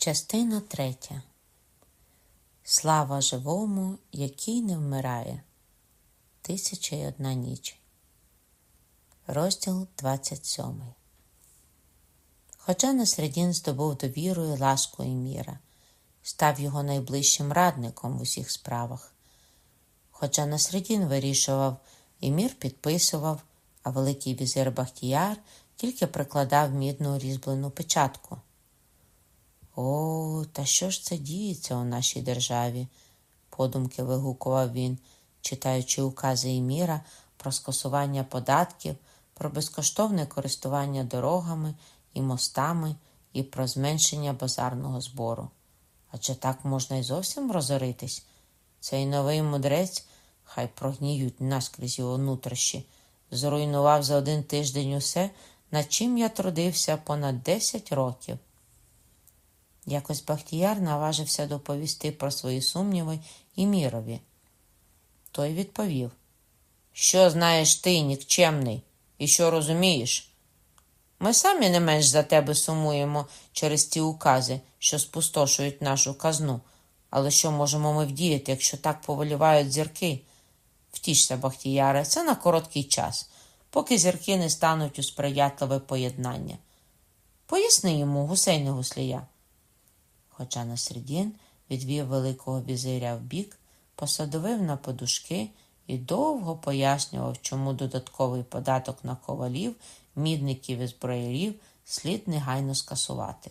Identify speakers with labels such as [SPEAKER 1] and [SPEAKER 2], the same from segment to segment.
[SPEAKER 1] Частина третя. Слава живому, який не вмирає. Тисяча й одна ніч. Розділ 27. Хоча Насредін здобув довіру і ласку Еміра, став його найближчим радником в усіх справах. Хоча Насредін вирішував, Емір підписував, а Великий візир Бахтіяр тільки прикладав мідну різьблену печатку. О, та що ж це діється у нашій державі? подумки вигукував він, читаючи укази Еміра про скасування податків, про безкоштовне користування дорогами і мостами і про зменшення базарного збору. Адже так можна й зовсім розоритись. Цей новий мудрець, хай прогніють наскрізь його нутрощі, зруйнував за один тиждень усе, над чим я трудився понад десять років. Якось Бахтіяр наважився доповісти про свої сумніви і мірові. Той відповів: Що знаєш ти, нікчемний, і що розумієш? Ми самі не менш за тебе сумуємо через ті укази, що спустошують нашу казну. Але що можемо ми вдіяти, якщо так поволівають зірки? Втішся, Бахтіяре, це на короткий час, поки зірки не стануть у сприятливе поєднання. Поясни йому, гусейне гуслія. Хоча Насредін відвів Великого візиря вбік, посадовив на подушки і довго пояснював, чому додатковий податок на ковалів, мідників і зброярів слід негайно скасувати.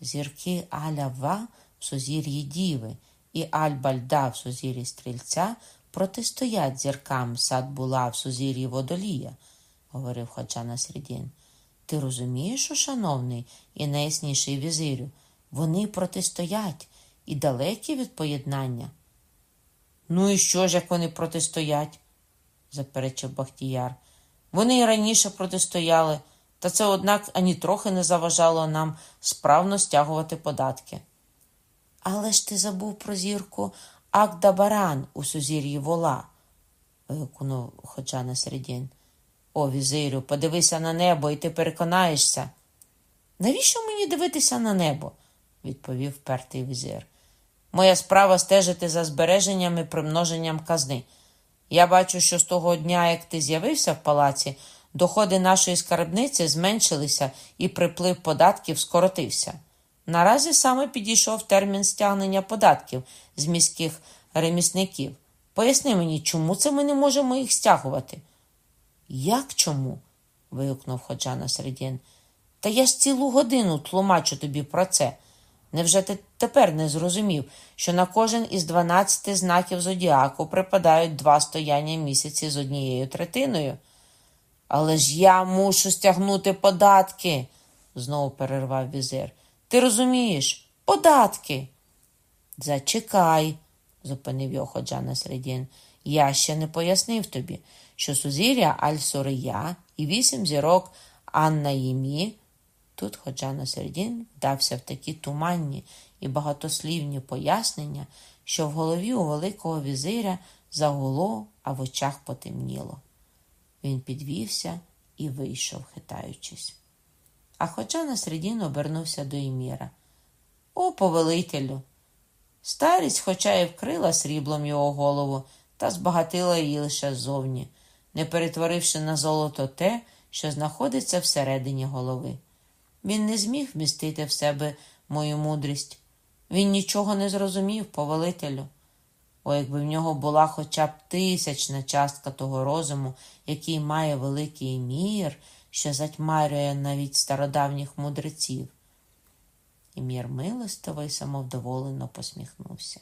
[SPEAKER 1] Зірки Аля-Ва в сузір'ї Діви і Аль-Бальда в сузір'ї Стрільця протистоять зіркам Сад-Була в сузір'ї Водолія, говорив Ходжа Насредін. Ти розумієш, шановний і найясніший візирю, вони протистоять і далекі від поєднання. Ну і що ж, як вони протистоять? заперечив Бахтіяр. Вони і раніше протистояли, та це, однак, ані трохи не заважало нам справно стягувати податки. Але ж ти забув про зірку Акдабаран у сузір'ї вола, вигукнув Ходжа Насредін. О, візирю, подивися на небо, і ти переконаєшся. Навіщо мені дивитися на небо? Відповів пертий візир. Моя справа стежити за збереженням і примноженням казни. Я бачу, що з того дня, як ти з'явився в палаці, доходи нашої скарбниці зменшилися і приплив податків скоротився. Наразі саме підійшов термін стягнення податків з міських ремісників. Поясни мені, чому це ми не можемо їх стягувати? Як чому? вигукнув Ходжа Середін. Та я ж цілу годину тлумачу тобі про це. Невже ти тепер не зрозумів, що на кожен із дванадцяти знаків зодіаку припадають два стояння місяці з однією третиною? Але ж я мушу стягнути податки, знову перервав візир. Ти розумієш? Податки. Зачекай, зупинив його Ходжа Середін. Я ще не пояснив тобі, що сузір'я Аль-Сурия і вісім зірок Анна Ємі Тут Ходжа Середін вдався в такі туманні і багатослівні пояснення, що в голові у Великого візиря загуло, а в очах потемніло. Він підвівся і вийшов, хитаючись. А Ходжа Середін обернувся до Іміра. О, повелителю! Старість, хоча й вкрила сріблом його голову, та збагатила її лише ззовні, не перетворивши на золото те, що знаходиться всередині голови. Він не зміг вмістити в себе мою мудрість. Він нічого не зрозумів, повелителю. О, якби в нього була хоча б тисячна частка того розуму, який має великий мір, що затьмарює навіть стародавніх мудреців. І мір милостиво і самовдоволено посміхнувся.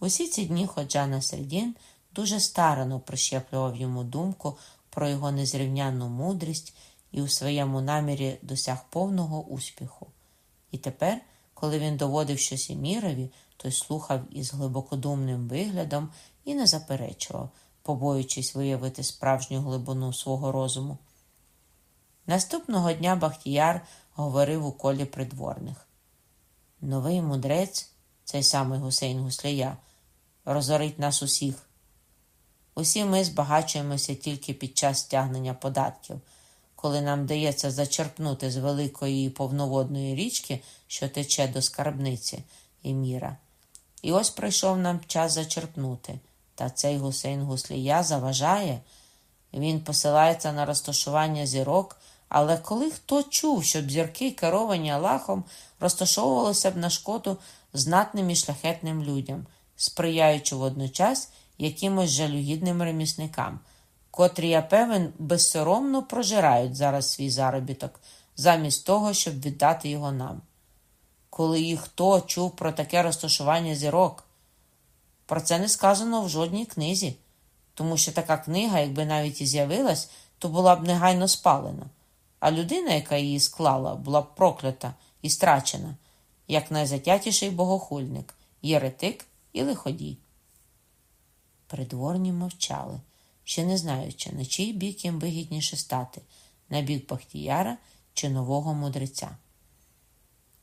[SPEAKER 1] Усі ці дні Ходжана Сердін дуже старано прищеплював йому думку про його незрівнянну мудрість і у своєму намірі досяг повного успіху. І тепер, коли він доводив щось Емірові, той слухав із глибокодумним виглядом і не заперечував, побоюючись виявити справжню глибину свого розуму. Наступного дня Бахтіяр говорив у колі придворних. Новий мудрець, цей самий гусейн Гуслія, розорить нас усіх. Усі ми збагачуємося тільки під час стягнення податків коли нам вдається зачерпнути з великої повноводної річки, що тече до скарбниці Еміра. І ось прийшов нам час зачерпнути. Та цей гусейн гуслія заважає. Він посилається на розташування зірок, але коли хто чув, щоб зірки, керовані Аллахом, розташовувалися б на шкоду знатним і шляхетним людям, сприяючи водночас якимось жалюгідним ремісникам, котрі, я певен, безсоромно прожирають зараз свій заробіток, замість того, щоб віддати його нам. Коли і хто чув про таке розташування зірок, про це не сказано в жодній книзі, тому що така книга, якби навіть і з'явилась, то була б негайно спалена, а людина, яка її склала, була б проклята і страчена, як найзатятіший богохульник, єретик і лиходій. Придворні мовчали, ще не знаючи, на чий бік їм вигідніше стати на бік Бахтіяра чи нового мудреця.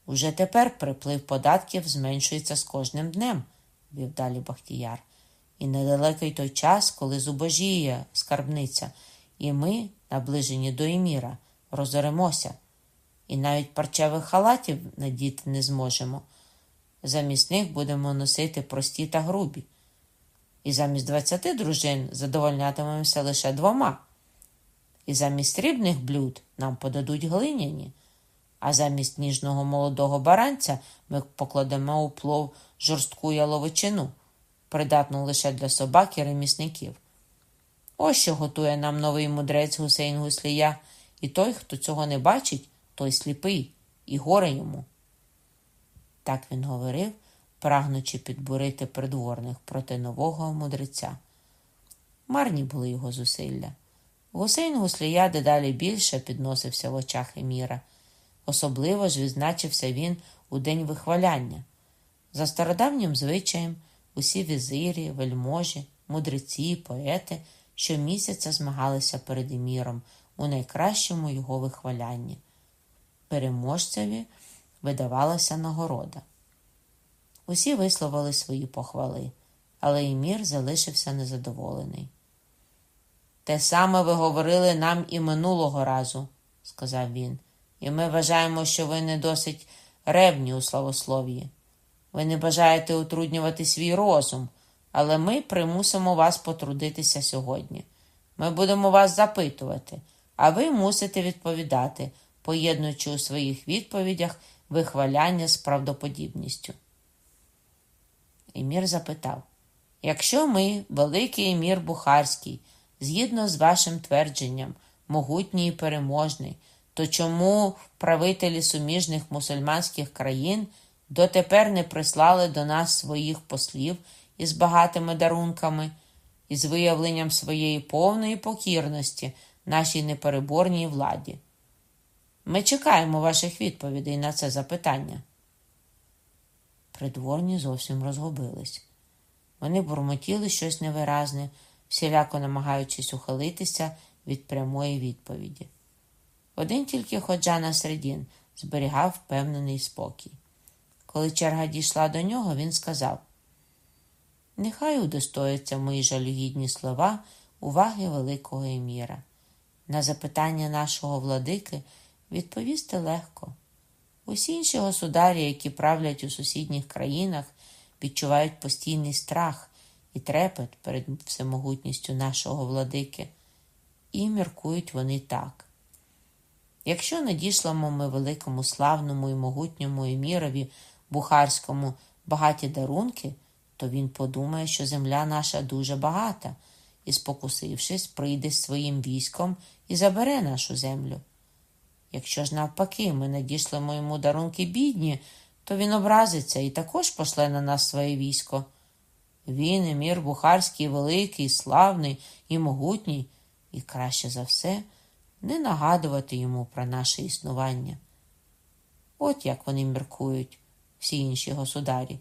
[SPEAKER 1] Уже тепер приплив податків зменшується з кожним днем, вів далі Бахтіяр, і недалекий той час, коли зубожіє скарбниця, і ми, наближені до Еміра, розоремося, і навіть парчевих халатів надіти не зможемо. Замість них будемо носити прості та грубі. І замість двадцяти дружин задовольнятимемося лише двома. І замість срібних блюд нам подадуть глиняні, а замість ніжного молодого баранця ми покладемо у плов жорстку яловичину, придатну лише для собак і ремісників. Ось що готує нам новий мудрець гусейн Гуслія, і той, хто цього не бачить, той сліпий, і горе йому. Так він говорив, прагнучи підбурити придворних проти нового мудреця. Марні були його зусилля. Гусейн Гуслія дедалі більше підносився в очах Еміра. Особливо ж відзначився він у день вихваляння. За стародавнім звичаєм усі візирі, вельможі, мудреці, поети щомісяця змагалися перед Еміром у найкращому його вихвалянні. Переможцеві видавалася нагорода. Усі висловили свої похвали, але Емір залишився незадоволений. Те саме ви говорили нам і минулого разу, сказав він, і ми вважаємо, що ви не досить ревні у славослов'ї. Ви не бажаєте утруднювати свій розум, але ми примусимо вас потрудитися сьогодні. Ми будемо вас запитувати, а ви мусите відповідати, поєднуючи у своїх відповідях вихваляння з правдоподібністю. Емір запитав: Якщо ми, великий емір Бухарський, згідно з вашим твердженням, могутній і переможний, то чому правителі суміжних мусульманських країн дотепер не прислали до нас своїх послів із багатими дарунками і з виявленням своєї повної покірності нашій непереборній владі? Ми чекаємо ваших відповідей на це запитання. Придворні зовсім розгубились. Вони бурмотіли щось невиразне, всіляко намагаючись ухилитися від прямої відповіді. Один тільки ходжа на середін зберігав впевнений спокій. Коли черга дійшла до нього, він сказав: Нехай удостояться мої жалюгідні слова уваги великого еміра. На запитання нашого владики відповісти легко. Усі інші государі, які правлять у сусідніх країнах, відчувають постійний страх і трепет перед всемогутністю нашого владики, і міркують вони так. Якщо надішлемо ми великому славному і могутньому емірові Бухарському багаті дарунки, то він подумає, що земля наша дуже багата, і, спокусившись, прийде з своїм військом і забере нашу землю. Якщо ж навпаки ми надішлемо йому дарунки бідні, то він образиться і також пошле на нас своє військо. Він, емір Бухарський, великий, славний і могутній, і краще за все не нагадувати йому про наше існування. От як вони міркують, всі інші государі,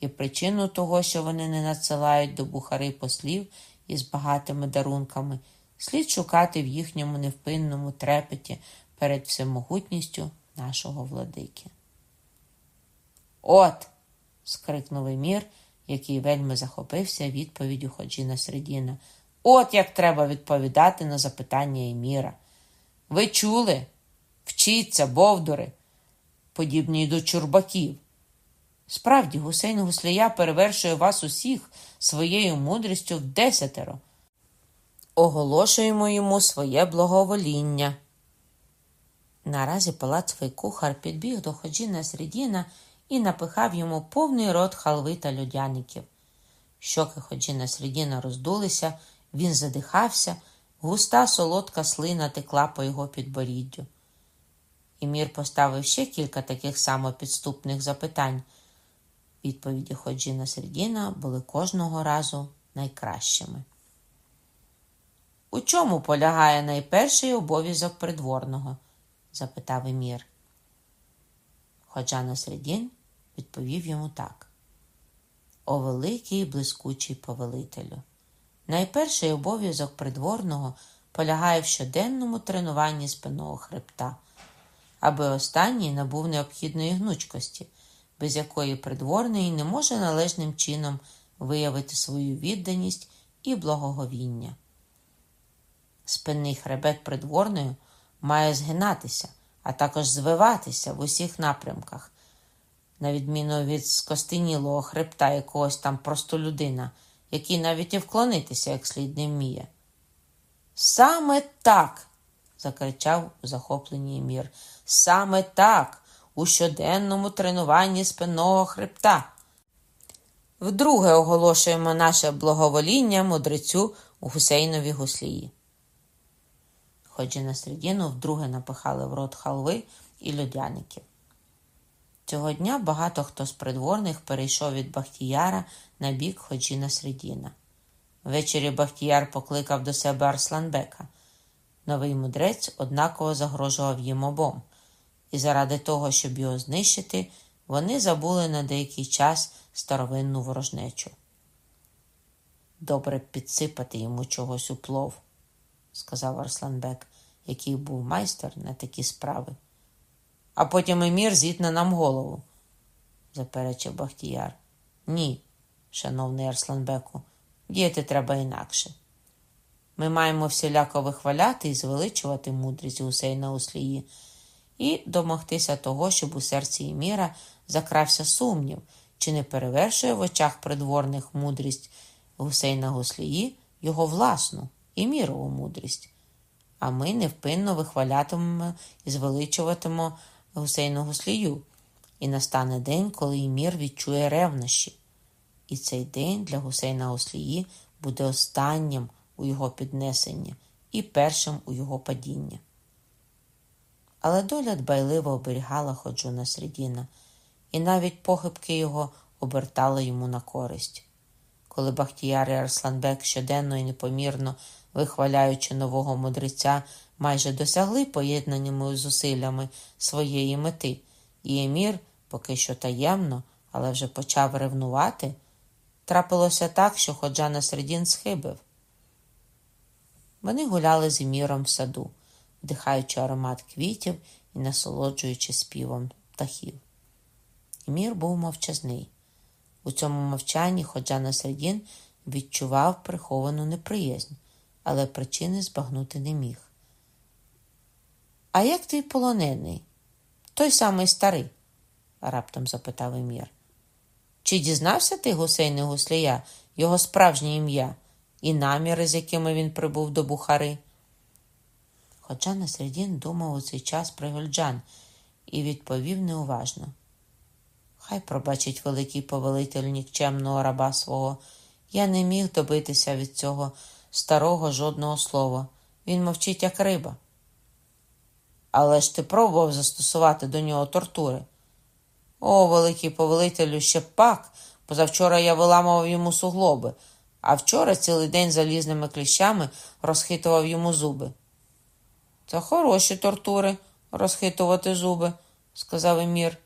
[SPEAKER 1] і причину того, що вони не надсилають до Бухари послів із багатими дарунками, слід шукати в їхньому невпинному трепеті перед всемогутністю нашого владики. От. скрикнув Емір, який вельми захопився відповіддю Ходжіна Середіна. От як треба відповідати на запитання Еміра. Ви чули? Вчіться, бовдури, подібні до чурбаків. Справді, гусейн Гуслія перевершує вас усіх своєю мудрістю в десятеро. Оголошуємо йому своє благовоління. Наразі палацовий кухар підбіг до Ходжіна Срідіна і напихав йому повний рот халви та людяників. Щоки Ходжіна Срідіна роздулися, він задихався, густа солодка слина текла по його підборіддю. Імір поставив ще кілька таких само підступних запитань. Відповіді Ходжіна Сердіна були кожного разу найкращими. У чому полягає найперший обов'язок придворного? Запитав Емір. Ходжа Середін відповів йому так. О великий блискучий повелителю. Найперший обов'язок придворного полягає в щоденному тренуванні спинного хребта, аби останній набув необхідної гнучкості без якої придворний не може належним чином виявити свою відданість і благоговіння. Спинний хребет придворної має згинатися, а також звиватися в усіх напрямках, на відміну від скостенілого хребта якогось там простолюдина, який навіть і вклонитися як слід не вміє. Саме так. закричав у захопленій мір. Саме так у щоденному тренуванні спинного хребта. Вдруге оголошуємо наше благовоління мудрецю гусейнові гуслії. Ходжі на середину вдруге напихали в рот халви і людяників. Цього дня багато хто з придворних перейшов від Бахтіяра на бік Ходжіна Средіна. Ввечері Бахтіяр покликав до себе Арсланбека. Новий мудрець однаково загрожував їм обом і заради того, щоб його знищити, вони забули на деякий час старовинну ворожнечу. Добре підсипати йому чогось у плов, сказав Арсланбек, який був майстер на такі справи. А потім емір зітне нам голову, заперечив Бахтіяр. Ні, шановний Арсланбеку, діяти треба інакше. Ми маємо всіляко вихваляти і звеличувати мудрість Гусейна Услії, і домогтися того, щоб у серці Іміра закрався сумнів, чи не перевершує в очах придворних мудрість Гусейна Гуслії його власну Імірову мудрість. А ми невпинно вихвалятимемо і звеличуватимемо Гусейну Гуслію. І настане день, коли Імір відчує ревнощі. І цей день для Гусейна Гуслії буде останнім у його піднесенні і першим у його падінні. Але доля дбайливо оберігала ходжуна Средіна, і навіть похибки його обертали йому на користь. Коли Бахтіяр Арсланбек щоденно і непомірно, вихваляючи нового мудреця, майже досягли поєднаними зусиллями своєї мети, і Емір, поки що таємно, але вже почав ревнувати, трапилося так, що ходжа на Средін схибив. Вони гуляли з Еміром в саду вдихаючи аромат квітів і насолоджуючи співом птахів. Мір був мовчазний. У цьому мовчанні Ходжа Сердін відчував приховану неприязнь, але причини збагнути не міг. А як твій полонений? Той самий старий? раптом запитав Емір. Чи дізнався ти гусейни Гуслія, його справжнє ім'я і наміри, з якими він прибув до Бухари? Хоча Насредін думав у цей час про Гольджан і відповів неуважно. Хай пробачить великий повелитель нікчемного раба свого. Я не міг добитися від цього старого жодного слова. Він мовчить, як риба. Але ж ти пробував застосувати до нього тортури. О, великий повелителю, ще пак. Позавчора я виламував йому суглоби, а вчора цілий день залізними кліщами розхитував йому зуби. Це хороші тортури розхитувати зуби, сказав Емір.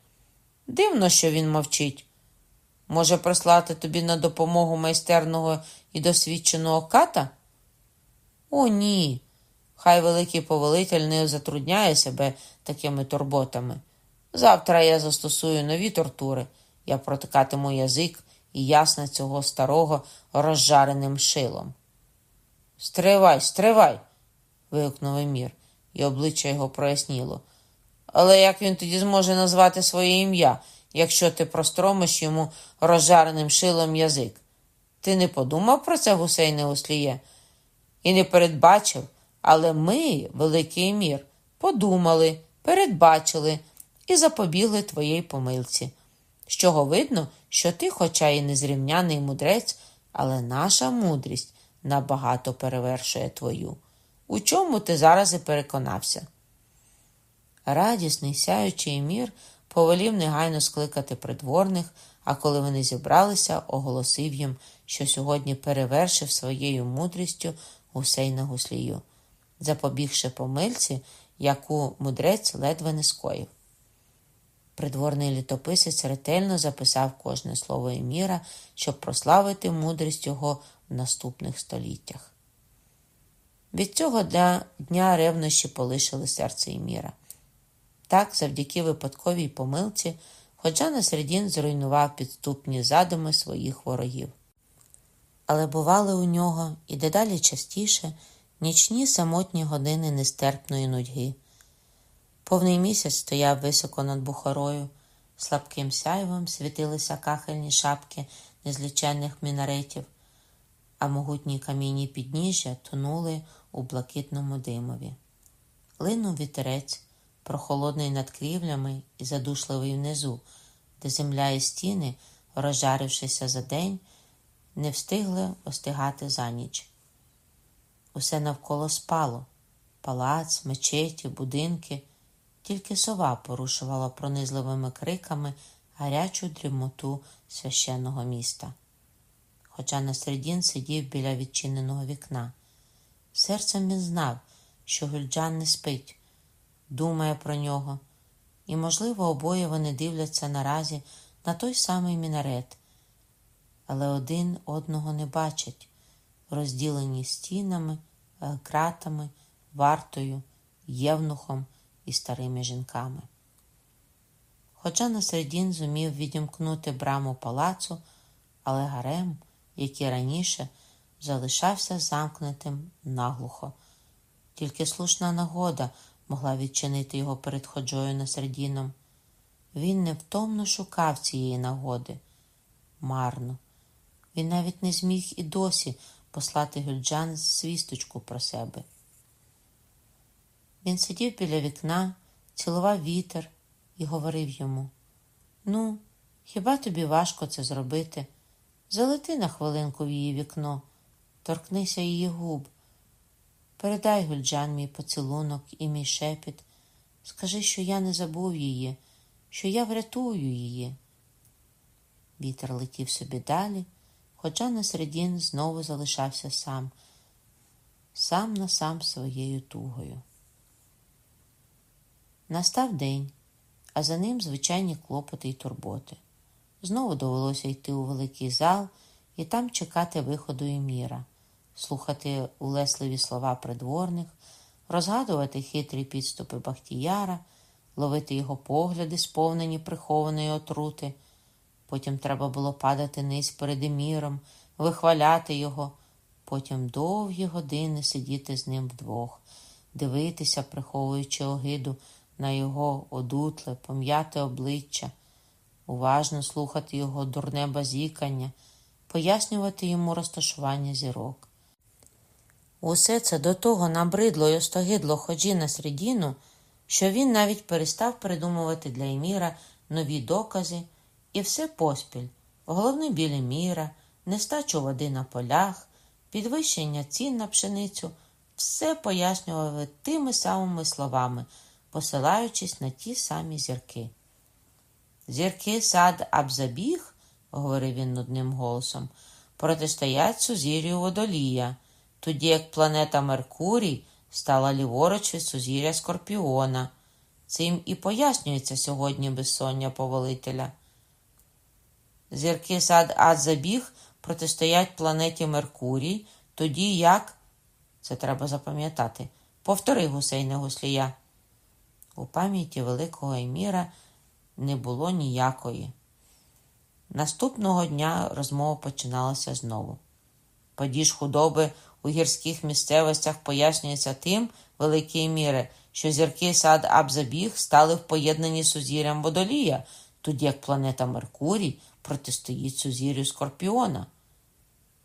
[SPEAKER 1] Дивно, що він мовчить. Може, прислати тобі на допомогу майстерного і досвідченого ката? О, ні. Хай великий повелитель не затрудняє себе такими турботами. Завтра я застосую нові тортури. Я протикатиму язик і ясне цього старого розжареним шилом. Стривай, стривай. вигукнув Емір. і обличчя його проясніло. Але як він тоді зможе назвати своє ім'я, якщо ти простромиш йому розжареним шилом язик? Ти не подумав про це, гусейне Усліє? І не передбачив, але ми, великий мір, подумали, передбачили і запобігли твоїй помилці. З чого видно, що ти, хоча і незрівняний мудрець, але наша мудрість набагато перевершує твою. У чому ти зараз і переконався? Радісний, сяючий мір повелів негайно скликати придворних, а коли вони зібралися, оголосив їм, що сьогодні перевершив своєю мудрістю гусейна гуслію, запобігши помильці, яку мудрець ледве не скоїв. Придворний літописець ретельно записав кожне слово Еміра, щоб прославити мудрість його в наступних століттях. Від цього дня ревнощі полишили серце Еміра. Так, завдяки випадковій помилці, Ходжа Насредін зруйнував підступні задуми своїх ворогів. Але бували у нього і дедалі частіше нічні самотні години нестерпної нудьги. Повний місяць стояв високо над бухарою, слабким сяйвом світилися кахельні шапки незліченних мінаретів, а могутні камінні підніжжя тонули у блакитному димові. Линув вітерець, прохолодний над крівлями і задушливий внизу, де земля і стіни, розжарившися за день, не встигли остигати за ніч. Усе навколо спало палац, мечеті, будинки. Тільки сова порушувала пронизливими криками гарячу дрімоту священного міста. Хоча Насредін сидів біля відчиненого вікна. Серцем він знав, що Гюльджан не спить, думає про нього, і, можливо, обоє вони дивляться наразі на той самий мінарет, але один одного не бачать, розділені стінами, кратами, вартою, євнухом і старими жінками. Хоча Насредін зумів відімкнути браму палацу, але гарем, який раніше залишався замкнутим наглухо. Тільки слушна нагода могла відчинити його перед ходжою Насредіном. Він невтомно шукав цієї нагоди. Марно. Він навіть не зміг і досі послати Гюльджан свісточку про себе. Він сидів біля вікна, цілував вітер і говорив йому: Ну, хіба тобі важко це зробити? Залети на хвилинку в її вікно, торкнися її губ. Передай Гульджан мій поцілунок і мій шепіт. Скажи, що я не забув її, що я врятую її. Вітер летів собі далі, хоча на середін знову залишався сам, сам на сам своєю тугою. Настав день, а за ним звичайні клопоти й турботи. Знову довелося йти у великий зал і там чекати виходу Еміра, слухати улесливі слова придворних, розгадувати хитрі підступи Бахтіяра, ловити його погляди, сповнені прихованої отрути. Потім треба було падати низ перед Еміром, вихваляти його, потім довгі години сидіти з ним вдвох, дивитися, приховуючи огиду на його одутле, пом'яте обличчя, уважно слухати його дурне базікання, пояснювати йому розташування зірок. Усе це до того набридло й остогидло ходжі на середіну, що він навіть перестав придумувати для Еміра нові докази і все поспіль, головний білі міра, нестачу води на полях, підвищення цін на пшеницю, все пояснювали тими самими словами посилаючись на ті самі зірки. Зірки сад Абзабіг, говорив він нудним голосом, протистоять сузір'ю водолія, тоді як планета Меркурій стала ліворуч від сузір'я Скорпіона. Цим і пояснюється сьогодні безсоння повелителя. Зірки сад Адзабіг протистоять планеті Меркурій, тоді як, це треба запам'ятати, повтори гусейне гуслія. У пам'яті Великого Еміра не було ніякої. Наступного дня розмова починалася знову. Падіж худоби у гірських місцевостях пояснюється тим, великі міри, що зірки сад Абзабіг стали в поєднанні з сузір'ям Водолія, тоді як планета Меркурій протистоїть сузір'ю Скорпіона.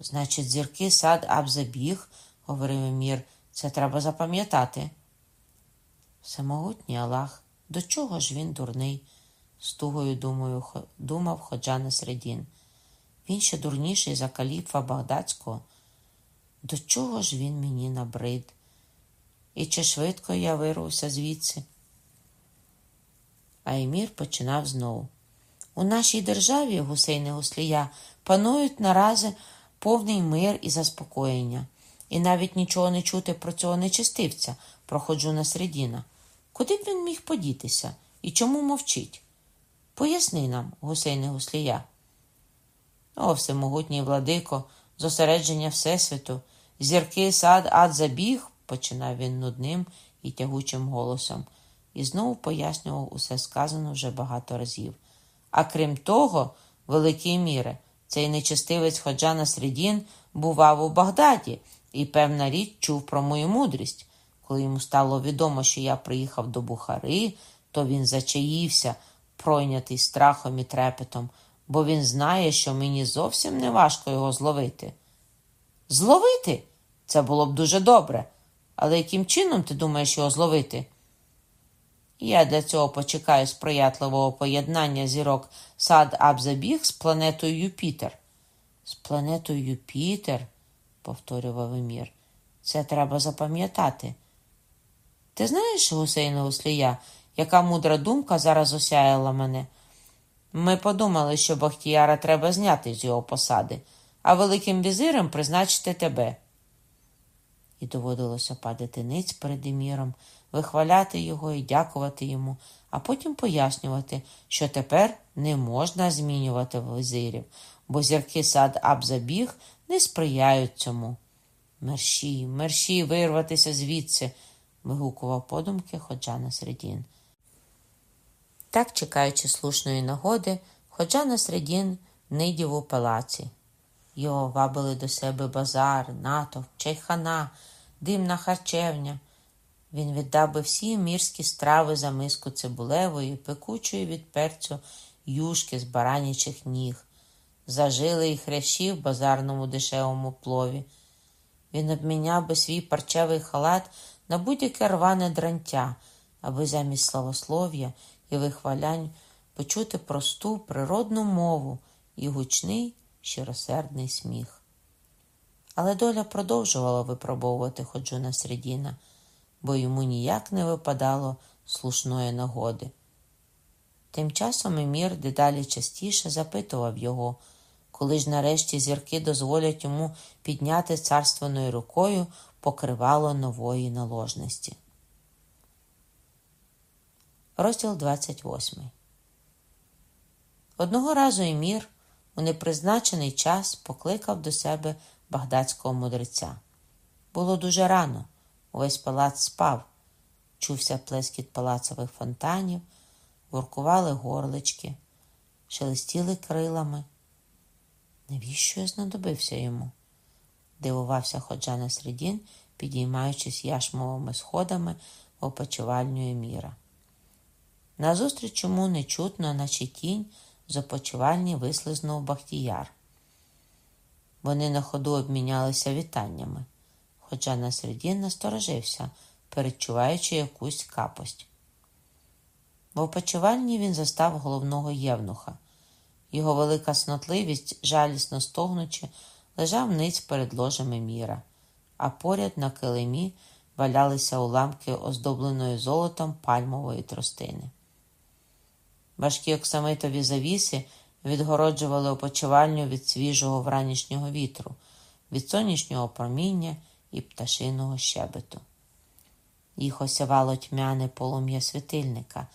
[SPEAKER 1] Значить, зірки сад Абзабіг, говорив Емір, це треба запам'ятати. Всемогутній Аллах, до чого ж він дурний? з тугою думаю, думав Ходжа Середін. Він ще дурніший за каліфа Багдадського. До чого ж він мені набрид? І чи швидко я вирвався звідси? А Емір починав знову. У нашій державі, гусейне гуслія, панують наразі повний мир і заспокоєння, і навіть нічого не чути про цього нечистивця, проходжу на середіна. Куди б він міг подітися і чому мовчить? Поясни нам, гусейне гуслія. О, всемогутній владико, зосередження Всесвіту, зірки сад ад забіг, починав він нудним і тягучим голосом, і знову пояснював усе сказано вже багато разів. А крім того, великій міри, цей нечестивець Ходжана Средін бував у Багдаді і, певна річ, чув про мою мудрість. Коли йому стало відомо, що я приїхав до Бухари, то він зачаївся, пройнятий страхом і трепетом, бо він знає, що мені зовсім не важко його зловити. Зловити? Це було б дуже добре. Але яким чином ти думаєш його зловити? Я для цього почекаю сприятливого поєднання зірок сад Абзабіг з планетою Юпітер. З планетою Юпітер, повторював Емір, це треба запам'ятати. Ти знаєш, гусейна Гуслія, яка мудра думка зараз осяяла мене? Ми подумали, що Бахтіяра треба зняти з його посади, а великим візирем призначити тебе. І доводилося падати ниць перед Еміром, вихваляти його і дякувати йому, а потім пояснювати, що тепер не можна змінювати визирів, бо зірки сад Абзабіг не сприяють цьому. Мерші, мерші, вирватися звідси, вигукував подумки Ходжа Середін. Так, чекаючи слушної нагоди, Ходжа Середін нидів у палаці. Його вабили до себе базар, натовп, чайхана, димна харчевня. Він віддав би всі мірські страви за миску цибулевої, пекучої від перцю юшки з баранячих ніг, зажили і хрящі в базарному дешевому плові. Він обміняв би свій парчевий халат на будь-яке рване дрантя, аби замість славослов'я і вихвалянь почути просту природну мову і гучний щиросердний сміх. Але доля продовжувала випробовувати Ходжуна Средіна, бо йому ніяк не випадало слушної нагоди. Тим часом Емір дедалі частіше запитував його, коли ж нарешті зірки дозволять йому підняти царственною рукою покривало нової наложності. Розділ 28 Одного разу Емір у непризначений час покликав до себе багдадського мудреця. Було дуже рано, увесь палац спав, чувся плескіт палацових фонтанів, воркували горлички, шелестіли крилами. Навіщо я знадобився йому? дивувався ходжа на середін, підіймаючись яшмовими сходами опочивальню Еміра. Назустріч йому нечутно, наче тінь, з опочивальні вислизнув Бахтіяр. Вони на ходу обмінялися вітаннями, хоча на середін насторожився, передчуваючи якусь капость. В опочивальні він застав головного євнуха. Його велика снотливість, жалісно стогнучи, лежав ниць перед ложами міра, а поряд на килимі валялися уламки оздобленої золотом пальмової тростини. Важкі оксамитові завіси відгороджували опочивальню від свіжого вранішнього вітру, від сонячного проміння і пташиного щебету. Їх осявало тьмяне полум'я світильника,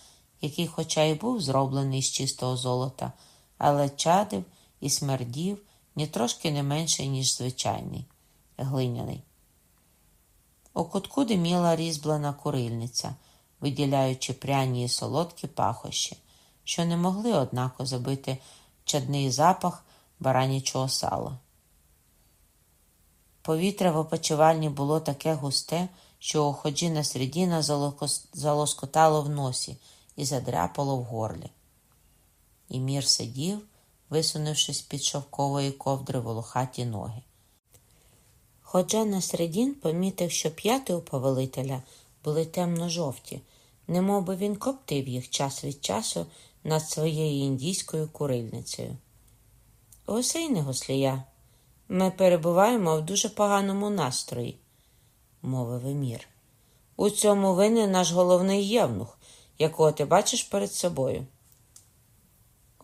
[SPEAKER 1] який, хоча й був зроблений з чистого золота, але чадив і смердів ні трошки не менше, ніж звичайний, глиняний. У кутку диміла різьблена курильниця, виділяючи пряні і солодкі пахощі що не могли, однако, забити чадний запах баранячого сала. Повітря в опочивальні було таке густе, що Ходжіна Средіна залоскотало в носі і задряпало в горлі. І мір сидів, висунувшись під шовкової ковдри волохаті ноги. Ходжа Насредін помітив, що п'яти у повелителя були темно-жовті, немов би він коптив їх час від часу над своєю індійською курильницею. Гусейне Гослія, ми перебуваємо в дуже поганому настрої, мовив Емір. У цьому винен наш головний євнух, якого ти бачиш перед собою.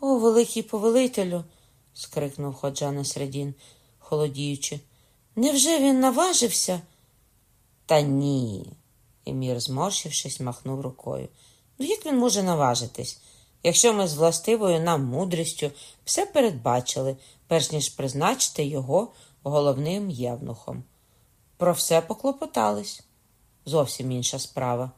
[SPEAKER 1] О, великий повелителю, скрикнув Ходжа Насредін, холодіючи. Невже він наважився? Та ні. Емір, зморщившись, махнув рукою. Ну як він може наважитись, якщо ми з властивою нам мудрістю все передбачили, перш ніж призначити його головним євнухом? Про все поклопотались. Зовсім інша справа.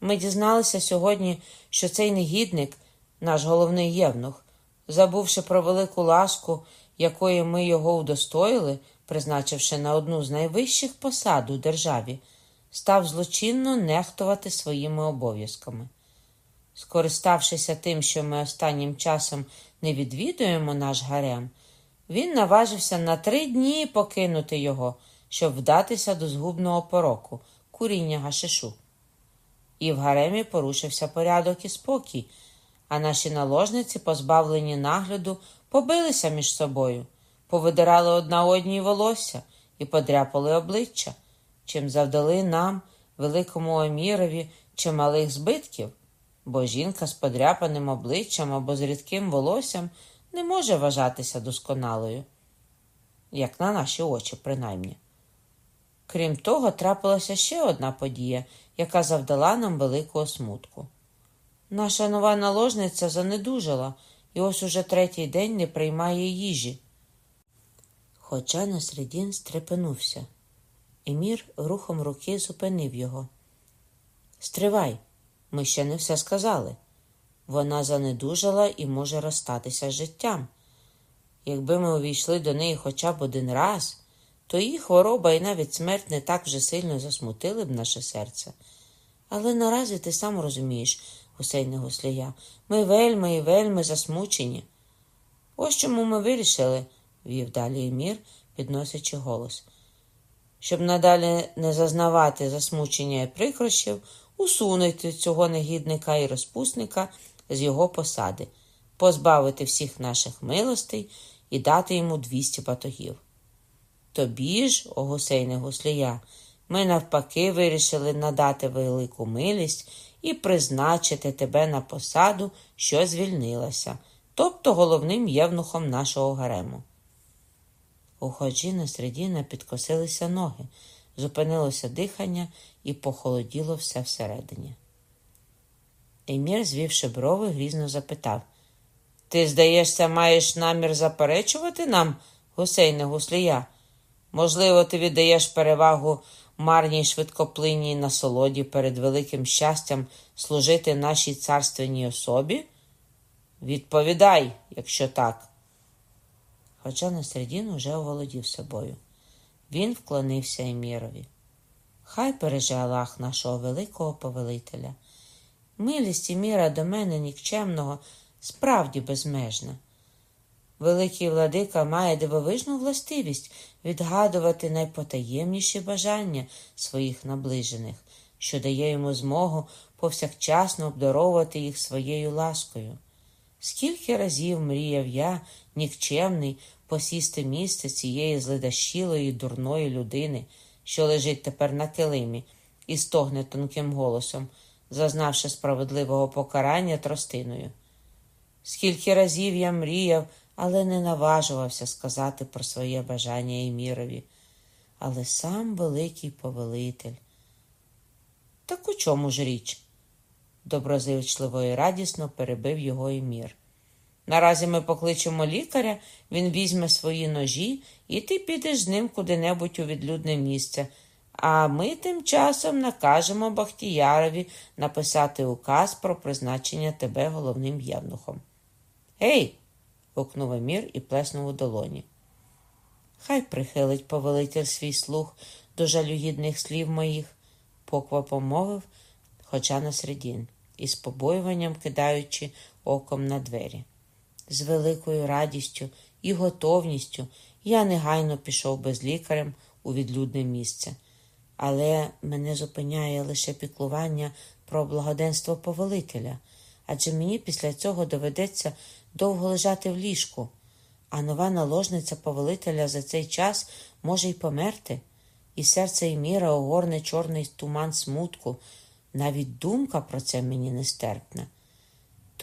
[SPEAKER 1] Ми дізналися сьогодні, що цей негідник, наш головний євнух, забувши про велику ласку, якої ми його удостоїли, призначивши на одну з найвищих посад у державі, став злочинно нехтувати своїми обов'язками. Скориставшися тим, що ми останнім часом не відвідуємо наш гарем, він наважився на три дні покинути його, щоб вдатися до згубного пороку, куріння гашишу. І в гаремі порушився порядок і спокій, а наші наложниці, позбавлені нагляду, побилися між собою, повидирали одна одній волосся і подряпали обличчя, чим завдали нам, великому Емірові, чималих збитків, бо жінка з подряпаним обличчям або з рідким волоссям не може вважатися досконалою, як на наші очі, принаймні. Крім того, трапилася ще одна подія, яка завдала нам великого смутку. Наша нова наложниця занедужала і ось уже третій день не приймає їжі. Хоча Насредін стрепенувся. Емір рухом руки зупинив його. Стривай, ми ще не все сказали. Вона занедужала і може розстатися з життям. Якби ми увійшли до неї хоча б один раз, то її хвороба і навіть смерть не так вже сильно засмутили б наше серце. Але наразі ти сам розумієш, гусейне гуслія, ми вельми і вельми засмучені. Ось чому ми вирішили, вів далі Емір, підносячи голос. Щоб надалі не зазнавати засмучення і прикрощів, усунути цього негідника і розпусника з його посади, позбавити всіх наших милостей і дати йому двісті батогів. Тобі ж, о гусейне гуслія, ми навпаки вирішили надати велику милість і призначити тебе на посаду, що звільнилася, тобто головним євнухом нашого гарему. У ходжі на середіна підкосилися ноги, зупинилося дихання і похолоділо все всередині. Емір, звівши брови, грізно запитав Ти, здаєшся, маєш намір заперечувати нам, гусейне гуслія? Можливо, ти віддаєш перевагу марній швидкоплинній насолоді перед великим щастям служити нашій царственній особі? Відповідай, якщо так. Хоча Насредін уже оволодів собою. Він вклонився Емірові. Хай береже Аллах нашого великого повелителя. Милість і міра до мене нікчемного справді безмежна. Великий владика має дивовижну властивість відгадувати найпотаємніші бажання своїх наближених, що дає йому змогу повсякчасно обдаровувати їх своєю ласкою. Скільки разів мріяв я, нікчемний, посісти місце цієї зледащілої дурної людини, що лежить тепер на килимі і стогне тонким голосом, зазнавши справедливого покарання тростиною. Скільки разів я мріяв, але не наважувався сказати про своє бажання Емірові. Але сам великий повелитель. Так у чому ж річ? доброзичливо і радісно перебив його Емір. Наразі ми покличемо лікаря, він візьме свої ножі, і ти підеш з ним куди-небудь у відлюдне місце. А ми тим часом накажемо Бахтіярові написати указ про призначення тебе головним євнухом. Гей. гукнув Емір і плеснув у долоні. Хай прихилить повелитель свій слух до жалюгідних слів моїх, поквапом мовив хоча на середін, із побоюванням кидаючи оком на двері. З великою радістю і готовністю я негайно пішов без лікарем у відлюдне місце, але мене зупиняє лише піклування про благоденство повелителя, адже мені після цього доведеться довго лежати в ліжку, а нова наложниця повелителя за цей час може й померти, і серце Еміра огорне чорний туман смутку. Навіть думка про це мені нестерпна.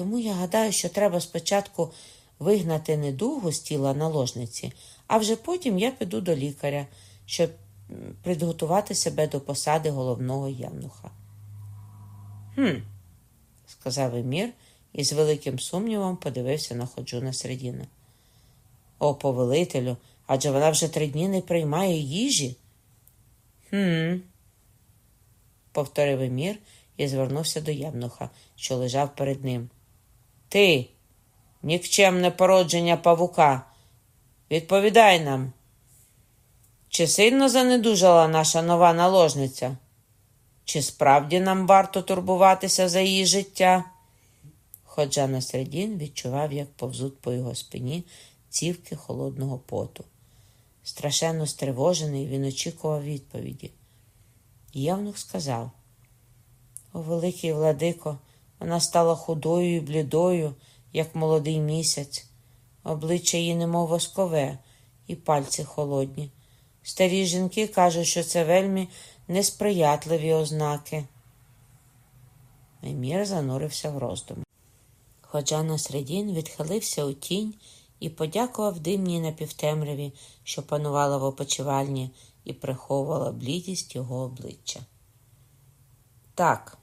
[SPEAKER 1] Тому я гадаю, що треба спочатку вигнати недугу з тіла наложниці, а вже потім я піду до лікаря, щоб підготувати себе до посади головного євнуха. Хм, сказав Емір і з великим сумнівом подивився на ходжуна середину. О, повелителю, адже вона вже три дні не приймає їжі. Хм, повторив Емір і звернувся до євнуха, що лежав перед ним. Ти, нікчемне породження павука, відповідай нам, чи сильно занедужала наша нова наложниця? Чи справді нам варто турбуватися за її життя? Ходжа на середін відчував, як повзуть по його спині цівки холодного поту. Страшенно стривожений, він очікував відповіді. Євнух сказав О, великий владико, вона стала худою і блідою, як молодий місяць, обличчя її немов воскове, і пальці холодні. Старі жінки кажуть, що це вельми несприятливі ознаки. Емір занурився в роздум. Ходжа на середін відхилився у тінь і подякував димній напівтемряві, що панувала в опочивальні і приховувала блідість його обличчя. Так,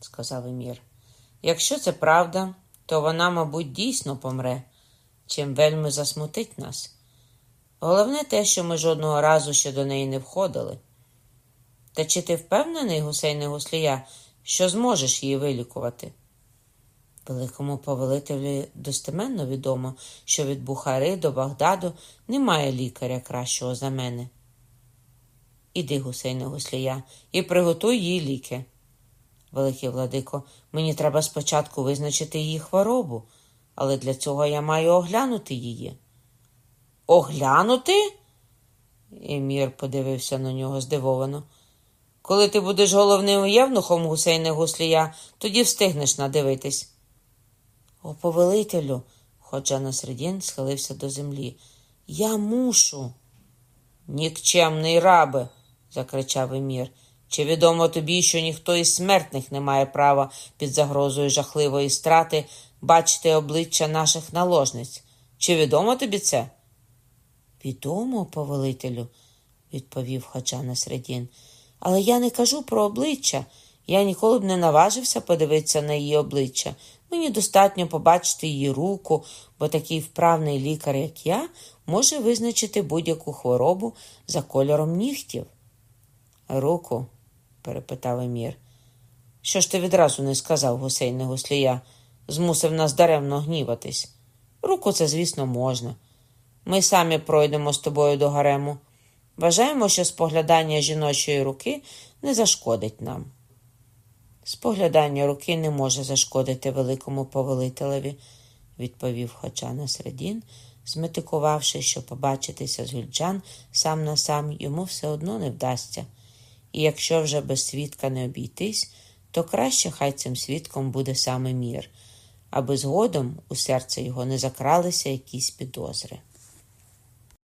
[SPEAKER 1] сказав Емір, якщо це правда, то вона, мабуть, дійсно помре, чим вельми засмутить нас. Головне те, що ми жодного разу ще до неї не входили. Та чи ти впевнений, гусейне гуслія, що зможеш її вилікувати? Великому повелителю достеменно відомо, що від Бухари до Багдаду немає лікаря кращого за мене. Іди, гусейне гуслія, і приготуй їй ліки. Великий владико, мені треба спочатку визначити її хворобу, але для цього я маю оглянути її. Оглянути? Емір подивився на нього здивовано. Коли ти будеш головним євнухом гусейне гуслія, тоді встигнеш надивитись. О, повелителю, ходжа на середін схилився до землі. Я мушу. Нікчемний рабе, закричав Емір. Чи відомо тобі, що ніхто із смертних не має права під загрозою жахливої страти бачити обличчя наших наложниць? Чи відомо тобі це? Відомо, повелителю, відповів Ходжа на середін. Але я не кажу про обличчя. Я ніколи б не наважився подивитися на її обличчя. Мені достатньо побачити її руку, бо такий вправний лікар, як я, може визначити будь-яку хворобу за кольором нігтів. Руку? Перепитав Емір. Що ж ти відразу не сказав, гусейне гуслія, змусив нас даремно гніватись. Руку це, звісно, можна. Ми самі пройдемо з тобою до гарему. Вважаємо, що споглядання жіночої руки не зашкодить нам. Споглядання руки не може зашкодити великому повелителеві, відповів Хоча на середін, зметикувавши, що побачитися з Гюльджан сам на сам йому все одно не вдасться, і якщо вже без свідка не обійтись, то краще хай цим свідком буде саме мір, аби згодом у серце його не закралися якісь підозри.